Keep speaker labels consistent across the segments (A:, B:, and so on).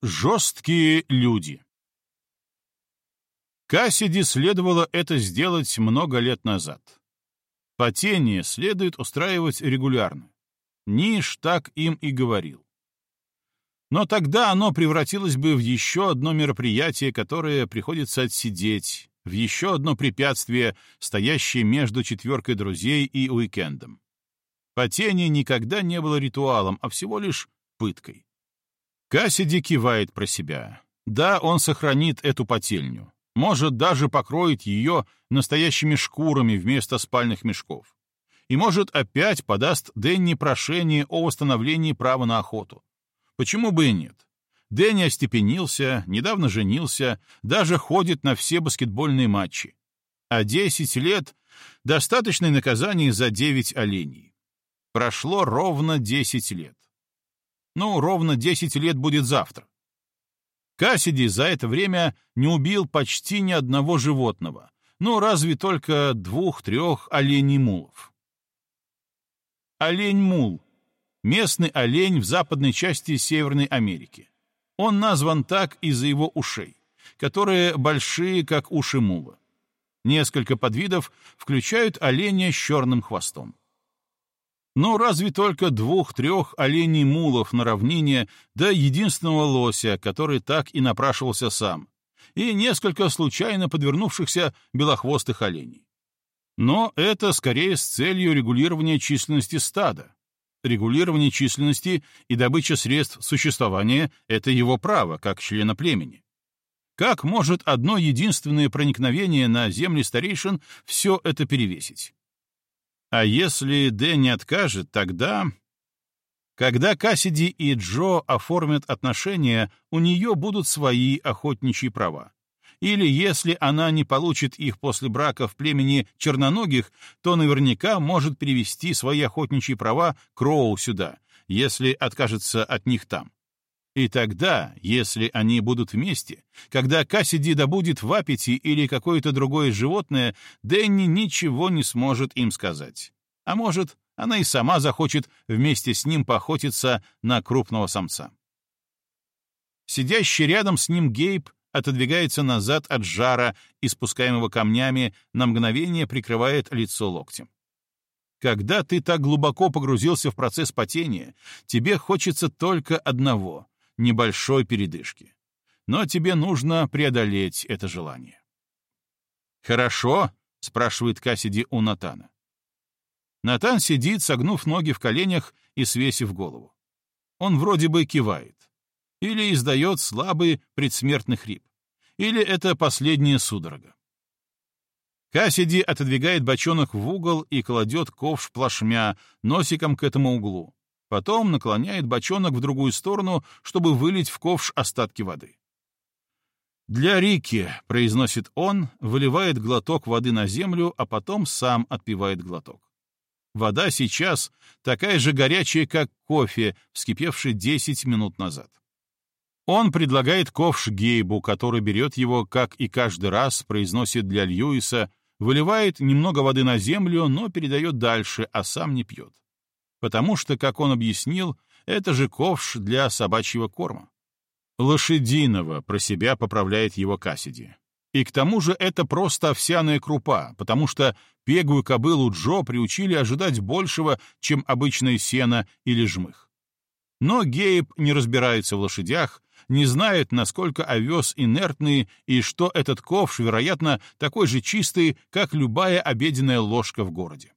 A: Жесткие люди. Кассиди следовало это сделать много лет назад. Потение следует устраивать регулярно. Ниш так им и говорил. Но тогда оно превратилось бы в еще одно мероприятие, которое приходится отсидеть, в еще одно препятствие, стоящее между четверкой друзей и уикендом. Потение никогда не было ритуалом, а всего лишь пыткой. Кассиди кивает про себя. Да, он сохранит эту потельню. Может, даже покроет ее настоящими шкурами вместо спальных мешков. И, может, опять подаст Дэнни прошение о восстановлении права на охоту. Почему бы и нет? Дэнни остепенился, недавно женился, даже ходит на все баскетбольные матчи. А 10 лет — достаточное наказание за 9 оленей. Прошло ровно 10 лет. Ну, ровно 10 лет будет завтра. Кассиди за это время не убил почти ни одного животного, ну, разве только двух-трех оленей-мулов. Олень-мул — местный олень в западной части Северной Америки. Он назван так из-за его ушей, которые большие, как уши мула. Несколько подвидов включают оленя с черным хвостом. Ну, разве только двух-трех оленей-мулов на равнине, да единственного лося, который так и напрашивался сам, и несколько случайно подвернувшихся белохвостых оленей. Но это скорее с целью регулирования численности стада. Регулирование численности и добыча средств существования — это его право, как члена племени. Как может одно единственное проникновение на земли старейшин все это перевесить? А если Дэнни откажет, тогда... Когда Кассиди и Джо оформят отношения, у нее будут свои охотничьи права. Или если она не получит их после брака в племени черноногих, то наверняка может перевести свои охотничьи права Кроу сюда, если откажется от них там. И тогда, если они будут вместе, когда Кассиди добудет вапити или какое-то другое животное, Дэнни ничего не сможет им сказать. А может, она и сама захочет вместе с ним поохотиться на крупного самца. Сидящий рядом с ним Гейб отодвигается назад от жара, испускаемого камнями, на мгновение прикрывает лицо локтем. Когда ты так глубоко погрузился в процесс потения, тебе хочется только одного небольшой передышки. Но тебе нужно преодолеть это желание. «Хорошо?» — спрашивает Кассиди у Натана. Натан сидит, согнув ноги в коленях и свесив голову. Он вроде бы кивает. Или издает слабый предсмертный хрип. Или это последняя судорога. Кассиди отодвигает бочонок в угол и кладет ковш плашмя носиком к этому углу. Потом наклоняет бочонок в другую сторону, чтобы вылить в ковш остатки воды. «Для Рики», — произносит он, выливает глоток воды на землю, а потом сам отпивает глоток. Вода сейчас такая же горячая, как кофе, вскипевший 10 минут назад. Он предлагает ковш Гейбу, который берет его, как и каждый раз, произносит для Льюиса, выливает немного воды на землю, но передает дальше, а сам не пьет потому что, как он объяснил, это же ковш для собачьего корма. Лошадиного про себя поправляет его Кассиди. И к тому же это просто овсяная крупа, потому что пегую кобылу Джо приучили ожидать большего, чем обычное сено или жмых. Но Гейб не разбирается в лошадях, не знает, насколько овес инертный и что этот ковш, вероятно, такой же чистый, как любая обеденная ложка в городе.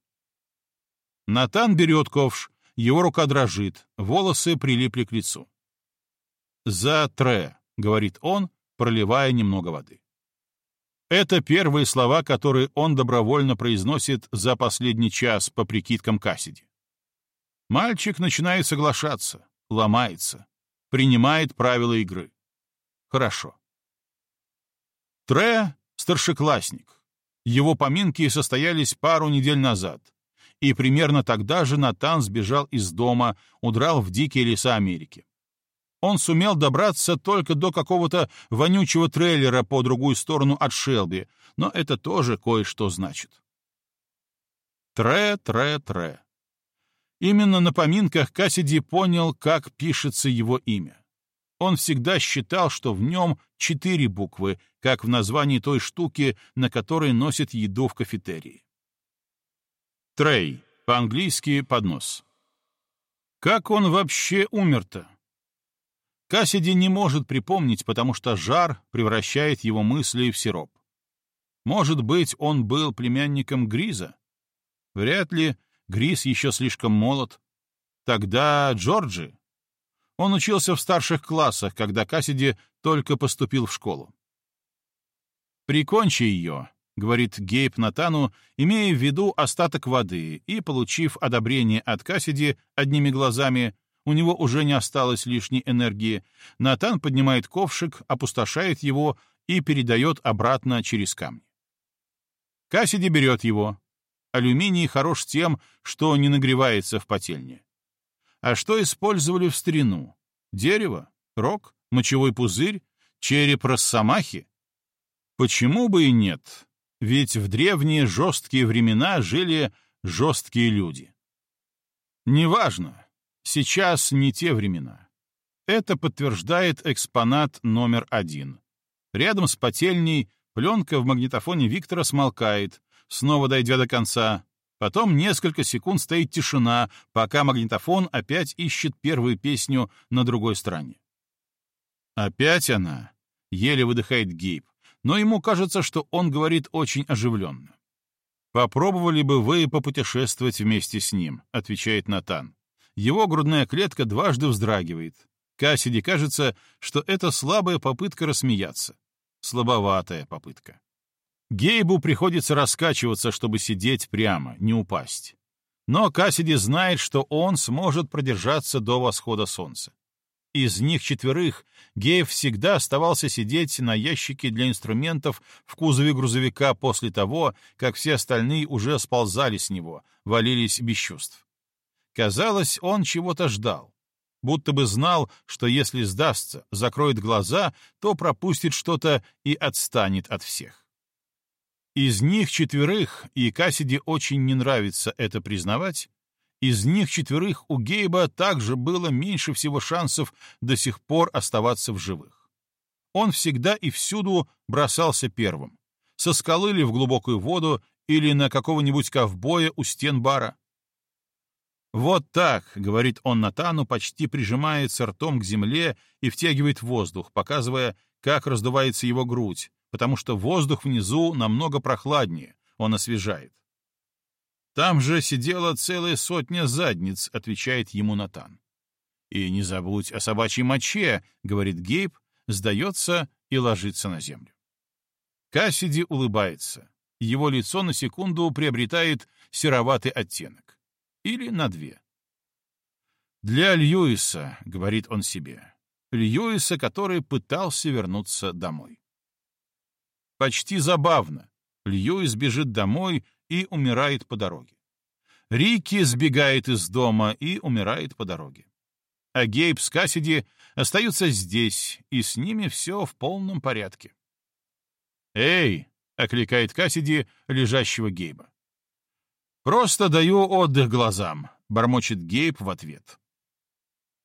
A: Натан берет ковш, его рука дрожит, волосы прилипли к лицу. «За тре», — говорит он, проливая немного воды. Это первые слова, которые он добровольно произносит за последний час по прикидкам Кассиди. Мальчик начинает соглашаться, ломается, принимает правила игры. Хорошо. Тре — старшеклассник. Его поминки состоялись пару недель назад, и примерно тогда же Натан сбежал из дома, удрал в дикие леса Америки. Он сумел добраться только до какого-то вонючего трейлера по другую сторону от Шелби, но это тоже кое-что значит. Тре-тре-тре. Именно на поминках Кассиди понял, как пишется его имя. Он всегда считал, что в нем четыре буквы, как в названии той штуки, на которой носит еду в кафетерии. Трей, по-английски поднос. Как он вообще умер-то? Кассиди не может припомнить, потому что жар превращает его мысли в сироп. Может быть, он был племянником Гриза? Вряд ли, Гриз еще слишком молод. Тогда Джорджи. Он учился в старших классах, когда Кассиди только поступил в школу. «Прикончи ее», — говорит Гейб Натану, имея в виду остаток воды, и, получив одобрение от Кассиди одними глазами, у него уже не осталось лишней энергии, Натан поднимает ковшик, опустошает его и передает обратно через камни. Кассиди берет его. Алюминий хорош тем, что не нагревается в потельне. А что использовали в старину? Дерево? Рог? Мочевой пузырь? Череп росомахи? Почему бы и нет? Ведь в древние жесткие времена жили жесткие люди. Неважно. Сейчас не те времена. Это подтверждает экспонат номер один. Рядом с потельней пленка в магнитофоне Виктора смолкает, снова дойдя до конца, Потом несколько секунд стоит тишина, пока магнитофон опять ищет первую песню на другой стороне. «Опять она?» — еле выдыхает Гейб, но ему кажется, что он говорит очень оживленно. «Попробовали бы вы попутешествовать вместе с ним», — отвечает Натан. Его грудная клетка дважды вздрагивает. Кассиди кажется, что это слабая попытка рассмеяться. Слабоватая попытка. Гейбу приходится раскачиваться, чтобы сидеть прямо, не упасть. Но Кассиди знает, что он сможет продержаться до восхода солнца. Из них четверых Гейб всегда оставался сидеть на ящике для инструментов в кузове грузовика после того, как все остальные уже сползали с него, валились без чувств. Казалось, он чего-то ждал. Будто бы знал, что если сдастся, закроет глаза, то пропустит что-то и отстанет от всех. Из них четверых, и Кассиди очень не нравится это признавать, из них четверых у Гейба также было меньше всего шансов до сих пор оставаться в живых. Он всегда и всюду бросался первым. Со скалы ли в глубокую воду или на какого-нибудь ковбоя у стен бара. «Вот так», — говорит он Натану, почти прижимается ртом к земле и втягивает воздух, показывая, как раздувается его грудь, потому что воздух внизу намного прохладнее, он освежает. «Там же сидела целая сотня задниц», — отвечает ему Натан. «И не забудь о собачьей моче», — говорит Гейб, сдается и ложится на землю. Кассиди улыбается. Его лицо на секунду приобретает сероватый оттенок. Или на две. «Для Льюиса», — говорит он себе. Льюиса, который пытался вернуться домой. Почти забавно. Льюис бежит домой и умирает по дороге. Рики сбегает из дома и умирает по дороге. А Гейб с Кассиди остаются здесь, и с ними все в полном порядке. «Эй!» — окликает Кассиди, лежащего Гейба. «Просто даю отдых глазам», — бормочет Гейб в ответ.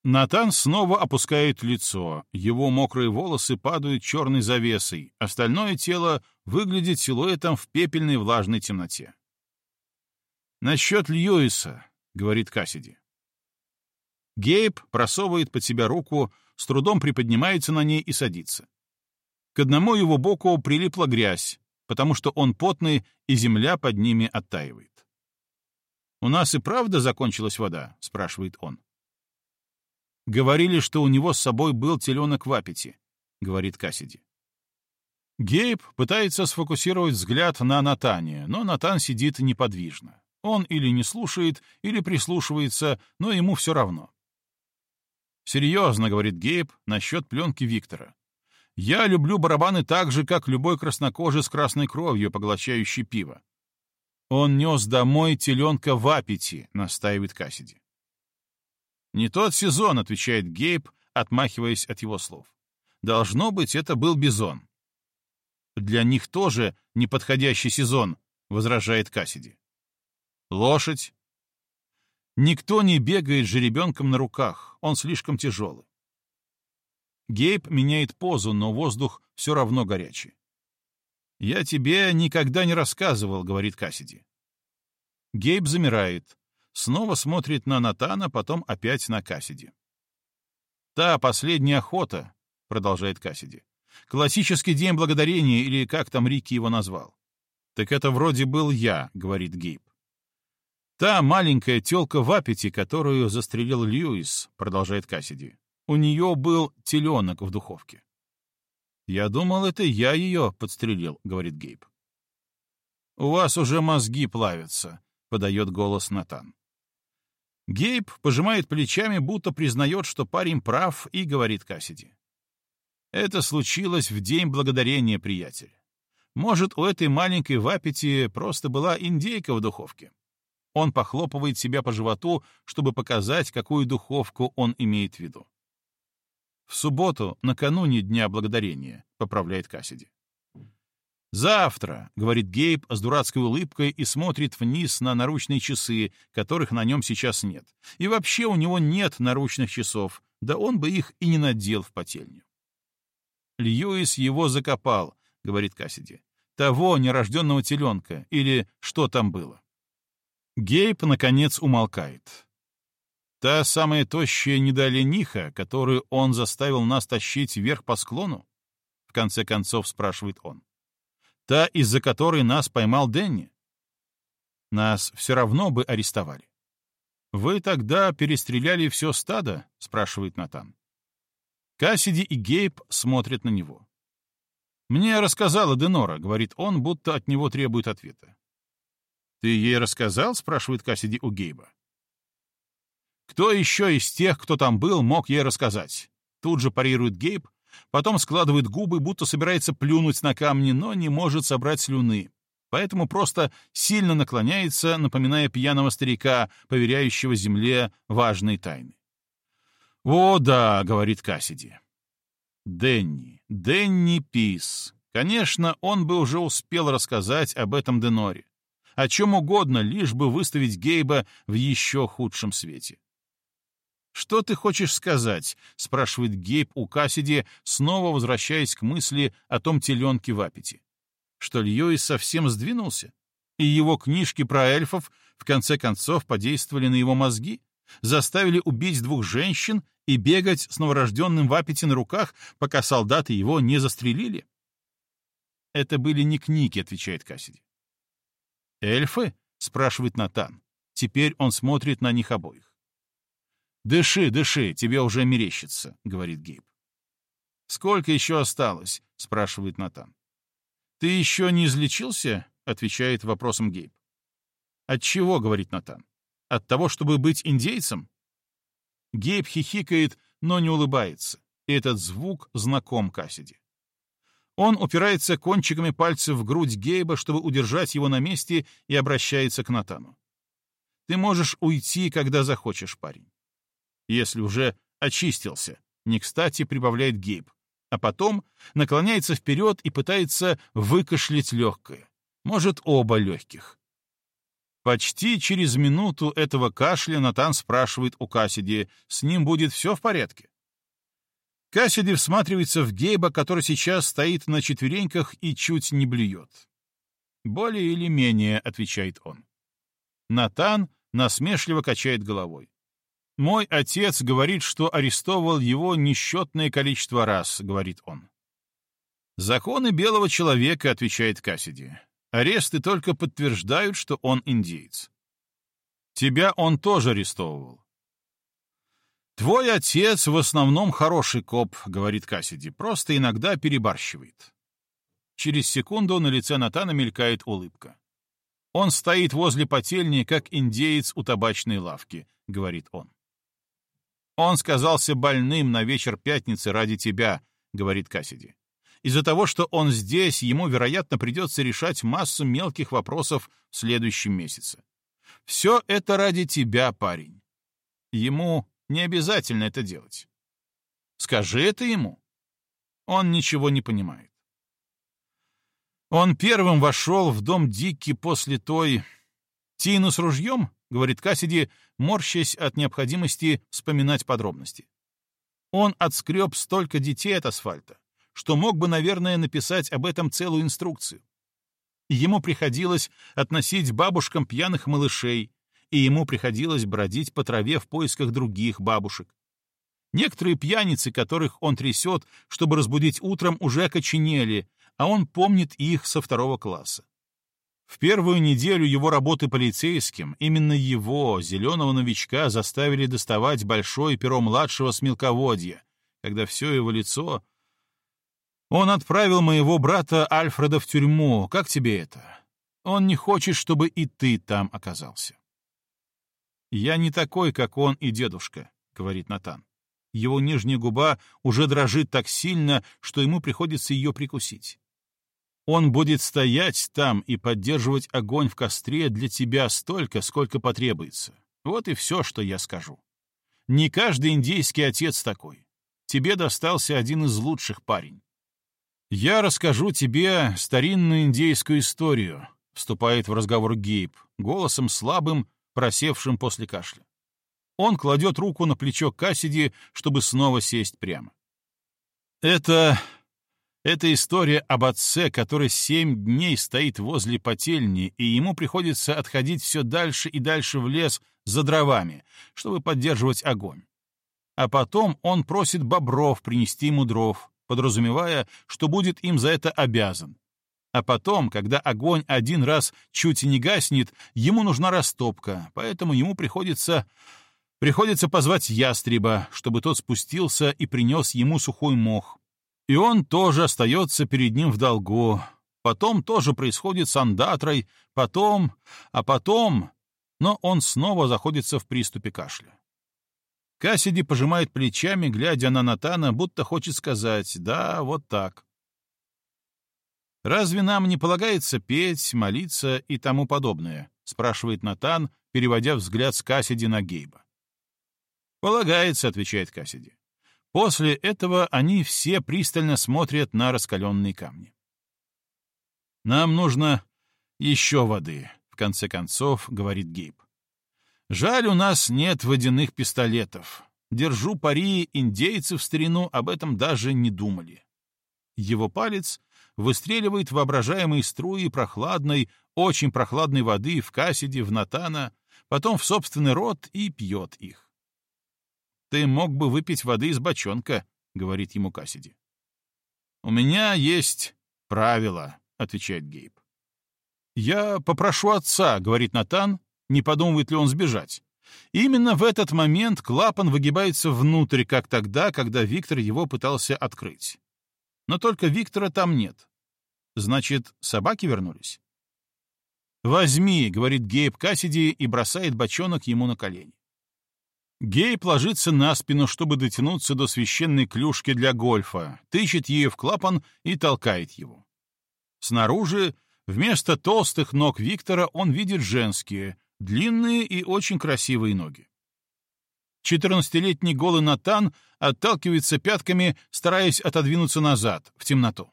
A: Натан снова опускает лицо, его мокрые волосы падают черной завесой, остальное тело выглядит силуэтом в пепельной влажной темноте. «Насчет Льюиса», — говорит Кассиди. Гейб просовывает под себя руку, с трудом приподнимается на ней и садится. К одному его боку прилипла грязь, потому что он потный, и земля под ними оттаивает. «У нас и правда закончилась вода?» — спрашивает он. Говорили, что у него с собой был теленок в аппете, — говорит Кассиди. Гейб пытается сфокусировать взгляд на Натане, но Натан сидит неподвижно. Он или не слушает, или прислушивается, но ему все равно. «Серьезно», — говорит Гейб насчет пленки Виктора. «Я люблю барабаны так же, как любой краснокожий с красной кровью, поглощающий пиво». «Он нес домой теленка в аппете», — настаивает Кассиди. «Не тот сезон», — отвечает Гейб, отмахиваясь от его слов. «Должно быть, это был бизон». «Для них тоже неподходящий сезон», — возражает Кассиди. «Лошадь?» «Никто не бегает жеребенком на руках, он слишком тяжелый». Гейб меняет позу, но воздух все равно горячий. «Я тебе никогда не рассказывал», — говорит Кассиди. Гейб замирает, снова смотрит на Натана, потом опять на Кассиди. «Та последняя охота», — продолжает Кассиди. «Классический день благодарения, или как там Рики его назвал». «Так это вроде был я», — говорит Гейб. «Та маленькая тёлка в аппете, которую застрелил Льюис», — продолжает Кассиди. «У неё был теленок в духовке». «Я думал, это я её подстрелил», — говорит Гейб. «У вас уже мозги плавятся», — подает голос Натан. Гейб пожимает плечами, будто признает, что парень прав, и говорит Кассиди. «Это случилось в день благодарения, приятель. Может, у этой маленькой вапити просто была индейка в духовке?» Он похлопывает себя по животу, чтобы показать, какую духовку он имеет в виду. «В субботу, накануне Дня Благодарения», — поправляет Кассиди. «Завтра», — говорит Гейб с дурацкой улыбкой и смотрит вниз на наручные часы, которых на нем сейчас нет. И вообще у него нет наручных часов, да он бы их и не надел в потельню. «Льюис его закопал», — говорит Кассиди. «Того нерожденного теленка, или что там было». Гейб, наконец, умолкает. Та самая тощая недолениха, которую он заставил нас тащить вверх по склону? В конце концов спрашивает он. Та, из-за которой нас поймал Дэнни? Нас все равно бы арестовали. «Вы тогда перестреляли все стадо?» — спрашивает Натан. Кассиди и Гейб смотрят на него. «Мне рассказала Денора», — говорит он, будто от него требует ответа. «Ты ей рассказал?» — спрашивает Кассиди у Гейба. «Кто еще из тех, кто там был, мог ей рассказать?» Тут же парирует Гейб, потом складывает губы, будто собирается плюнуть на камни, но не может собрать слюны. Поэтому просто сильно наклоняется, напоминая пьяного старика, поверяющего земле важные тайны. «О, да», — говорит Кассиди. Денни, Денни Пис. Конечно, он бы уже успел рассказать об этом Деноре о чем угодно, лишь бы выставить Гейба в еще худшем свете. «Что ты хочешь сказать?» — спрашивает Гейб у Кассиди, снова возвращаясь к мысли о том теленке в аппете. Что Льюис совсем сдвинулся? И его книжки про эльфов в конце концов подействовали на его мозги? Заставили убить двух женщин и бегать с новорожденным в аппете на руках, пока солдаты его не застрелили? «Это были не книги», — отвечает Кассиди. «Эльфы?» — спрашивает Натан. Теперь он смотрит на них обоих. «Дыши, дыши, тебе уже мерещится», — говорит Гейб. «Сколько еще осталось?» — спрашивает Натан. «Ты еще не излечился?» — отвечает вопросом Гейб. «От чего?» — говорит Натан. «От того, чтобы быть индейцем?» Гейб хихикает, но не улыбается, этот звук знаком Кассиди. Он упирается кончиками пальцев в грудь Гейба, чтобы удержать его на месте, и обращается к Натану. «Ты можешь уйти, когда захочешь, парень. Если уже очистился», — не кстати прибавляет Гейб, а потом наклоняется вперед и пытается выкашлять легкое. Может, оба легких. Почти через минуту этого кашля Натан спрашивает у Кассиди, с ним будет все в порядке? Кассиди всматривается в Гейба, который сейчас стоит на четвереньках и чуть не блюет. «Более или менее», — отвечает он. Натан насмешливо качает головой. «Мой отец говорит, что арестовывал его несчетное количество раз», — говорит он. «Законы белого человека», — отвечает Кассиди. «Аресты только подтверждают, что он индейец». «Тебя он тоже арестовывал. «Твой отец в основном хороший коп», — говорит Кассиди, — «просто иногда перебарщивает». Через секунду на лице Натана мелькает улыбка. «Он стоит возле потельни, как индеец у табачной лавки», — говорит он. «Он сказался больным на вечер пятницы ради тебя», — говорит Кассиди. «Из-за того, что он здесь, ему, вероятно, придется решать массу мелких вопросов в следующем месяце. Все это ради тебя, парень. Ему не обязательно это делать. Скажи это ему. Он ничего не понимает. Он первым вошел в дом Дикки после той... «Тину с ружьем?» — говорит Кассиди, морщась от необходимости вспоминать подробности. Он отскреб столько детей от асфальта, что мог бы, наверное, написать об этом целую инструкцию. Ему приходилось относить бабушкам пьяных малышей, и ему приходилось бродить по траве в поисках других бабушек. Некоторые пьяницы, которых он трясет, чтобы разбудить утром, уже окоченели, а он помнит их со второго класса. В первую неделю его работы полицейским именно его, зеленого новичка, заставили доставать большое перо младшего с мелководья, когда все его лицо... Он отправил моего брата Альфреда в тюрьму. Как тебе это? Он не хочет, чтобы и ты там оказался. «Я не такой, как он и дедушка», — говорит Натан. Его нижняя губа уже дрожит так сильно, что ему приходится ее прикусить. Он будет стоять там и поддерживать огонь в костре для тебя столько, сколько потребуется. Вот и все, что я скажу. Не каждый индейский отец такой. Тебе достался один из лучших парень. Я расскажу тебе старинную индейскую историю, вступает в разговор Гейб, голосом слабым, просевшим после кашля. Он кладет руку на плечо Кассиди, чтобы снова сесть прямо. Это это история об отце, который семь дней стоит возле потельни, и ему приходится отходить все дальше и дальше в лес за дровами, чтобы поддерживать огонь. А потом он просит бобров принести ему дров, подразумевая, что будет им за это обязан. А потом, когда огонь один раз чуть не гаснет, ему нужна растопка, поэтому ему приходится... Приходится позвать ястреба, чтобы тот спустился и принес ему сухой мох, и он тоже остается перед ним в долгу. Потом тоже происходит с андатрой, потом, а потом... Но он снова заходится в приступе кашля. Кассиди пожимает плечами, глядя на Натана, будто хочет сказать «да, вот так». «Разве нам не полагается петь, молиться и тому подобное?» — спрашивает Натан, переводя взгляд с Кассиди на Гейба. «Полагается», — отвечает Кассиди. После этого они все пристально смотрят на раскаленные камни. «Нам нужно еще воды», — в конце концов говорит Гейб. «Жаль, у нас нет водяных пистолетов. Держу пари, индейцы в старину об этом даже не думали». Его палец выстреливает воображаемые струи прохладной, очень прохладной воды в Кассиде, в Натана, потом в собственный рот и пьет их. «Ты мог бы выпить воды из бочонка», — говорит ему Кассиди. «У меня есть правило», — отвечает Гейб. «Я попрошу отца», — говорит Натан, не подумывает ли он сбежать. Именно в этот момент клапан выгибается внутрь, как тогда, когда Виктор его пытался открыть. Но только Виктора там нет. Значит, собаки вернулись? «Возьми», — говорит Гейб Кассиди и бросает бочонок ему на колени. Гейб ложится на спину, чтобы дотянуться до священной клюшки для гольфа, тычет ее в клапан и толкает его. Снаружи, вместо толстых ног Виктора, он видит женские, длинные и очень красивые ноги. Четырнадцатилетний голый Натан отталкивается пятками, стараясь отодвинуться назад, в темноту.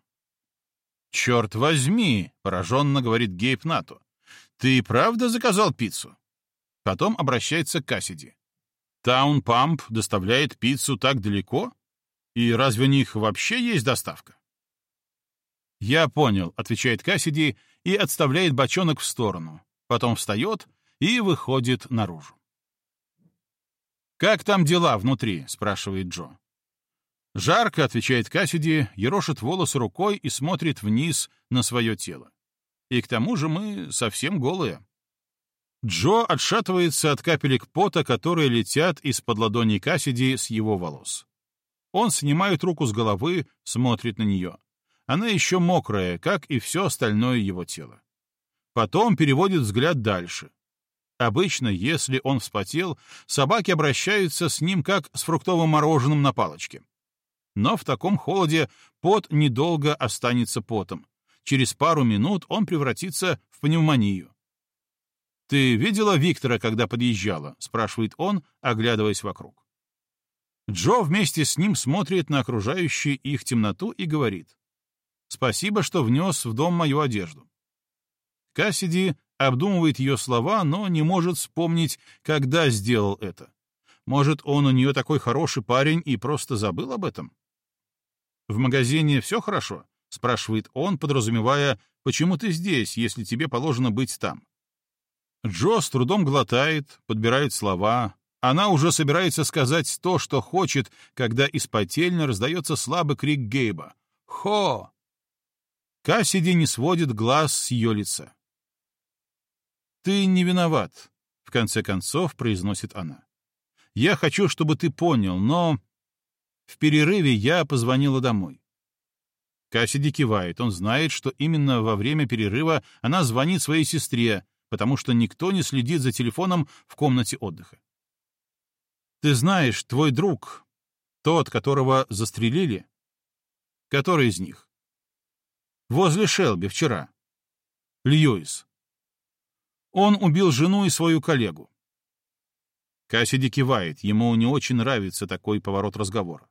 A: «Черт возьми!» — пораженно говорит Гейб Нату. «Ты правда заказал пиццу?» Потом обращается к Кассиди. Таун Памп доставляет пиццу так далеко? И разве у них вообще есть доставка? «Я понял», — отвечает Кассиди и отставляет бочонок в сторону. Потом встает и выходит наружу. «Как там дела внутри?» — спрашивает Джо. «Жарко», — отвечает Кассиди, ерошит волосы рукой и смотрит вниз на свое тело. «И к тому же мы совсем голые». Джо отшатывается от капелек пота, которые летят из-под ладони Кассиди с его волос. Он снимает руку с головы, смотрит на нее. Она еще мокрая, как и все остальное его тело. Потом переводит взгляд дальше. Обычно, если он вспотел, собаки обращаются с ним как с фруктовым мороженым на палочке. Но в таком холоде пот недолго останется потом. Через пару минут он превратится в пневмонию. «Ты видела Виктора, когда подъезжала?» — спрашивает он, оглядываясь вокруг. Джо вместе с ним смотрит на окружающую их темноту и говорит. «Спасибо, что внес в дом мою одежду». Кассиди обдумывает ее слова, но не может вспомнить, когда сделал это. Может, он у нее такой хороший парень и просто забыл об этом? В магазине все хорошо? спрашивает он, подразумевая, почему ты здесь, если тебе положено быть там. Джо с трудом глотает, подбирает слова. Она уже собирается сказать то, что хочет, когда из потельни раздается слабый крик Гейба. «Хо!» Кассиди не сводит глаз с ее лица. «Ты не виноват», — в конце концов произносит она. «Я хочу, чтобы ты понял, но...» В перерыве я позвонила домой. Кассиди кивает. Он знает, что именно во время перерыва она звонит своей сестре, потому что никто не следит за телефоном в комнате отдыха. «Ты знаешь, твой друг, тот, которого застрелили?» «Который из них?» «Возле Шелби вчера. Льюис. Он убил жену и свою коллегу. Кассиди кивает, ему не очень нравится такой поворот разговора.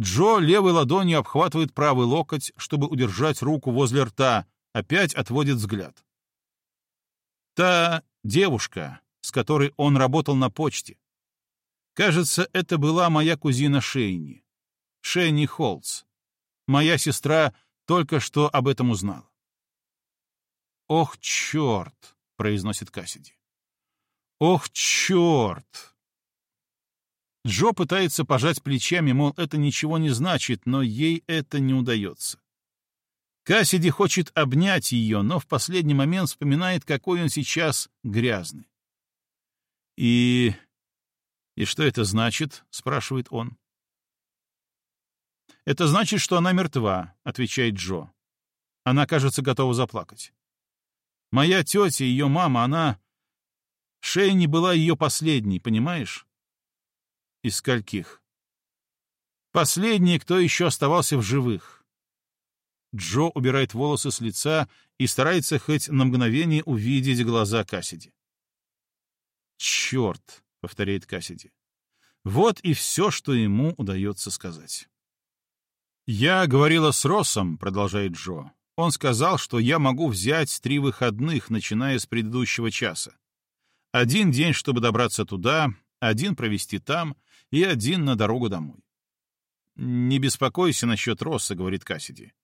A: Джо левой ладонью обхватывает правый локоть, чтобы удержать руку возле рта, опять отводит взгляд. Та девушка, с которой он работал на почте. Кажется, это была моя кузина Шейни. Шейни Холц. Моя сестра только что об этом узнала. «Ох, черт!» — произносит Кассиди. «Ох, черт!» Джо пытается пожать плечами, мол, это ничего не значит, но ей это не удается. Кассиди хочет обнять ее, но в последний момент вспоминает, какой он сейчас грязный. «И... и что это значит?» — спрашивает он. «Это значит, что она мертва», — отвечает Джо. Она, кажется, готова заплакать. «Моя тетя, ее мама, она...» Шейни была ее последней, понимаешь? Из скольких? Последний, кто еще оставался в живых. Джо убирает волосы с лица и старается хоть на мгновение увидеть глаза Кассиди. «Черт!» — повторяет Кассиди. Вот и все, что ему удается сказать. «Я говорила с Россом», — продолжает Джо. «Он сказал, что я могу взять три выходных, начиная с предыдущего часа. Один день, чтобы добраться туда, один провести там и один на дорогу домой. «Не беспокойся насчет Росса», — говорит Кассиди.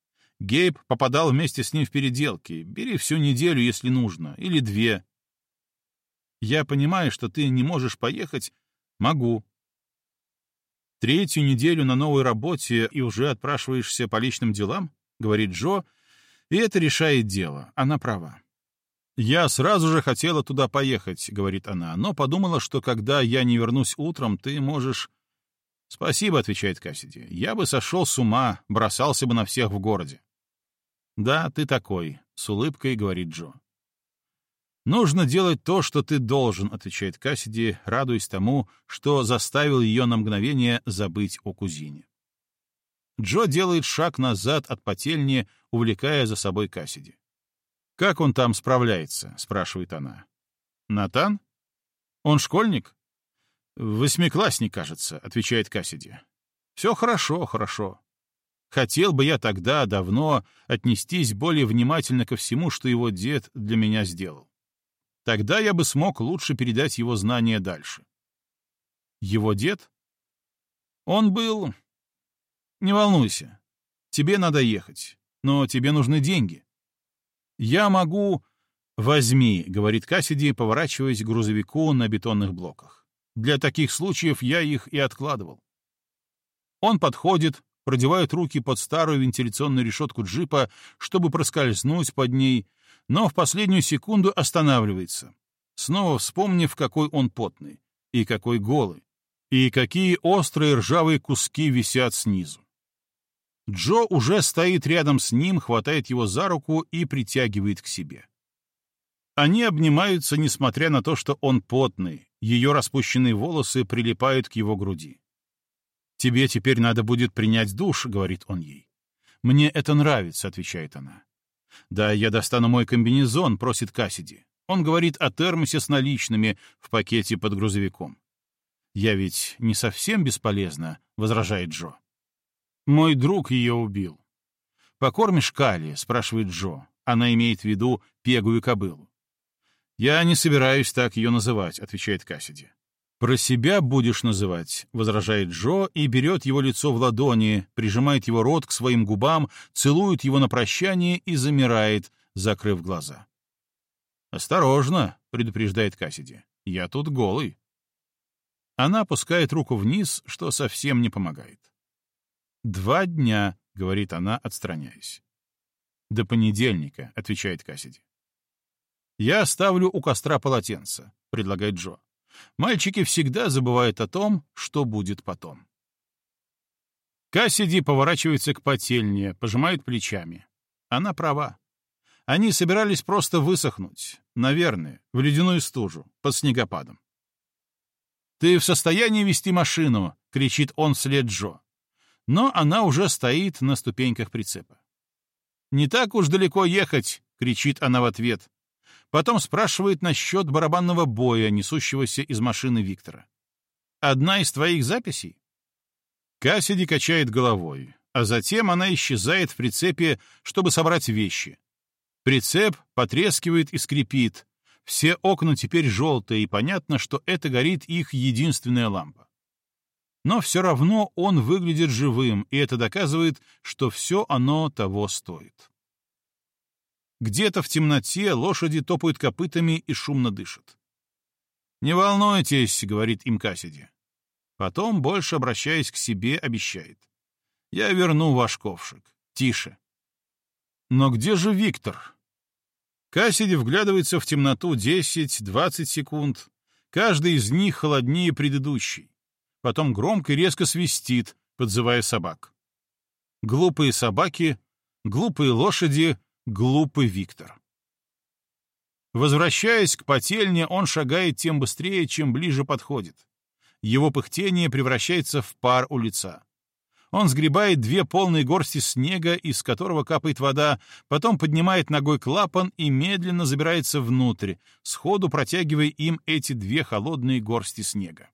A: «Гейб попадал вместе с ним в переделки. Бери всю неделю, если нужно, или две». «Я понимаю, что ты не можешь поехать. Могу». «Третью неделю на новой работе и уже отпрашиваешься по личным делам?» — говорит Джо, и это решает дело. Она права. «Я сразу же хотела туда поехать», — говорит она, «но подумала, что когда я не вернусь утром, ты можешь...» «Спасибо», — отвечает Кассиди. «Я бы сошел с ума, бросался бы на всех в городе». «Да, ты такой», — с улыбкой говорит Джо. «Нужно делать то, что ты должен», — отвечает Кассиди, радуясь тому, что заставил ее на мгновение забыть о кузине. Джо делает шаг назад от потельни, увлекая за собой Кассиди. «Как он там справляется?» — спрашивает она. «Натан? Он школьник?» «Восьмиклассник, кажется», — отвечает Кассиди. «Все хорошо, хорошо. Хотел бы я тогда, давно, отнестись более внимательно ко всему, что его дед для меня сделал. Тогда я бы смог лучше передать его знания дальше». «Его дед?» «Он был...» «Не волнуйся. Тебе надо ехать. Но тебе нужны деньги. «Я могу...» «Возьми», — говорит Кассиди, поворачиваясь к грузовику на бетонных блоках. «Для таких случаев я их и откладывал». Он подходит, продевает руки под старую вентиляционную решетку джипа, чтобы проскользнуть под ней, но в последнюю секунду останавливается, снова вспомнив, какой он потный, и какой голый, и какие острые ржавые куски висят снизу. Джо уже стоит рядом с ним, хватает его за руку и притягивает к себе. Они обнимаются, несмотря на то, что он потный, ее распущенные волосы прилипают к его груди. «Тебе теперь надо будет принять душ», — говорит он ей. «Мне это нравится», — отвечает она. «Да, я достану мой комбинезон», — просит Кассиди. Он говорит о термосе с наличными в пакете под грузовиком. «Я ведь не совсем бесполезна», — возражает Джо. Мой друг ее убил. «Покормишь Кали?» — спрашивает Джо. Она имеет в виду пегую кобылу. «Я не собираюсь так ее называть», — отвечает Кассиди. «Про себя будешь называть», — возражает Джо и берет его лицо в ладони, прижимает его рот к своим губам, целует его на прощание и замирает, закрыв глаза. «Осторожно», — предупреждает Кассиди, — «я тут голый». Она опускает руку вниз, что совсем не помогает. «Два дня», — говорит она, отстраняясь. «До понедельника», — отвечает Кассиди. «Я оставлю у костра полотенце», — предлагает Джо. «Мальчики всегда забывают о том, что будет потом». Кассиди поворачивается к потельне, пожимает плечами. Она права. Они собирались просто высохнуть, наверное, в ледяную стужу, под снегопадом. «Ты в состоянии вести машину?» — кричит он вслед Джо. Но она уже стоит на ступеньках прицепа. «Не так уж далеко ехать!» — кричит она в ответ. Потом спрашивает насчет барабанного боя, несущегося из машины Виктора. «Одна из твоих записей?» Кассиди качает головой, а затем она исчезает в прицепе, чтобы собрать вещи. Прицеп потрескивает и скрипит. Все окна теперь желтые, и понятно, что это горит их единственная лампа. Но все равно он выглядит живым, и это доказывает, что все оно того стоит. Где-то в темноте лошади топают копытами и шумно дышат. «Не волнуйтесь», — говорит им Кассиди. Потом, больше обращаясь к себе, обещает. «Я верну ваш ковшик. Тише». «Но где же Виктор?» Кассиди вглядывается в темноту 10-20 секунд. Каждый из них холоднее предыдущий. Потом громко и резко свистит, подзывая собак. Глупые собаки, глупые лошади, глупый Виктор. Возвращаясь к потельне, он шагает тем быстрее, чем ближе подходит. Его пыхтение превращается в пар у лица. Он сгребает две полные горсти снега, из которого капает вода, потом поднимает ногой клапан и медленно забирается внутрь, сходу протягивая им эти две холодные горсти снега.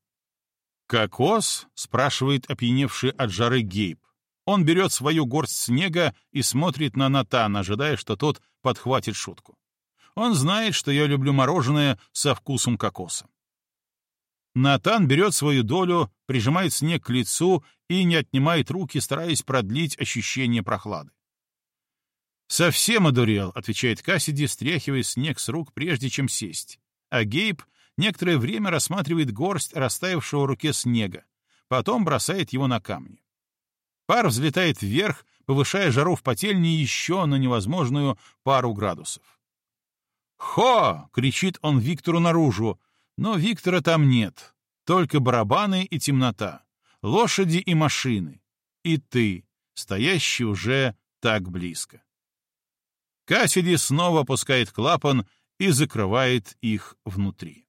A: «Кокос?» — спрашивает опьяневший от жары Гейб. Он берет свою горсть снега и смотрит на Натана, ожидая, что тот подхватит шутку. Он знает, что я люблю мороженое со вкусом кокоса. Натан берет свою долю, прижимает снег к лицу и не отнимает руки, стараясь продлить ощущение прохлады. «Совсем одурел», — отвечает Кассиди, стряхивая снег с рук, прежде чем сесть. А Гейб некоторое время рассматривает горсть растаявшего в руке снега, потом бросает его на камни. Пар взлетает вверх, повышая жару в потельне еще на невозможную пару градусов. «Хо!» — кричит он Виктору наружу, но Виктора там нет, только барабаны и темнота, лошади и машины, и ты, стоящий уже так близко. Кассиди снова опускает клапан и закрывает их внутри.